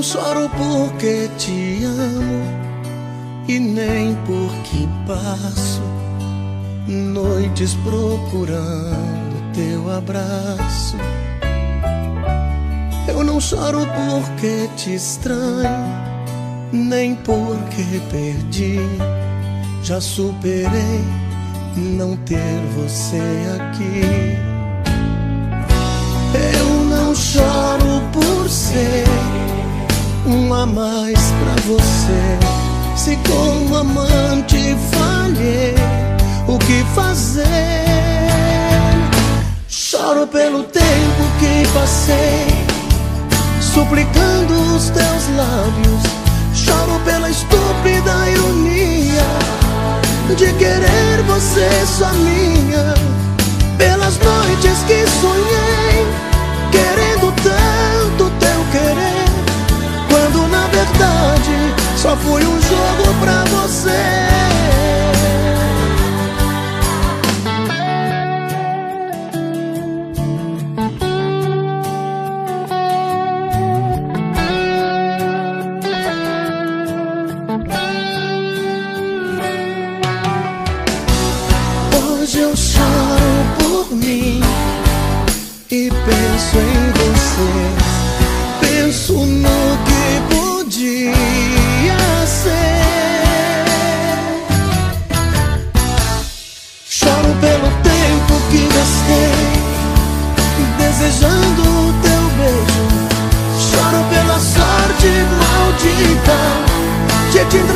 não choro porque te amo e nem porque passo noites procurando teu abraço. Eu não choro porque te estranho, nem porque perdi. Já superei não ter você aqui. A mais pra você. Se como amante falhei, o que fazer? Choro pelo tempo que passei, suplicando os teus lábios. Choro pela estúpida ironia de querer você só minha. Pelas noites que só fui um jogo pra você. Hoje eu choro por mim e penso em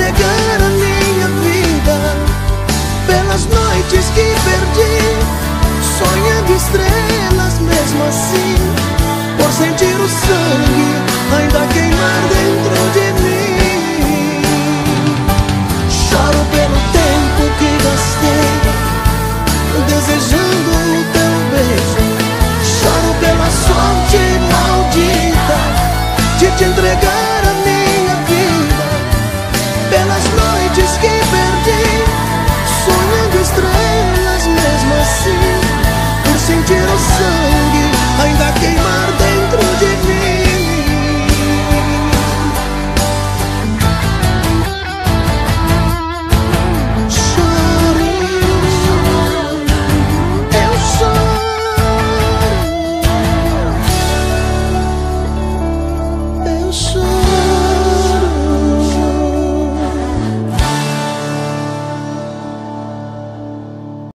entregar a minha vida pelas noites que perdi, sonhando estrelas mesmo assim, por sentir o sangue ainda queimar dentro de mim. Choro pelo tempo que gastei, desejando o teu beijo. Choro pela sorte maldita de te entregar a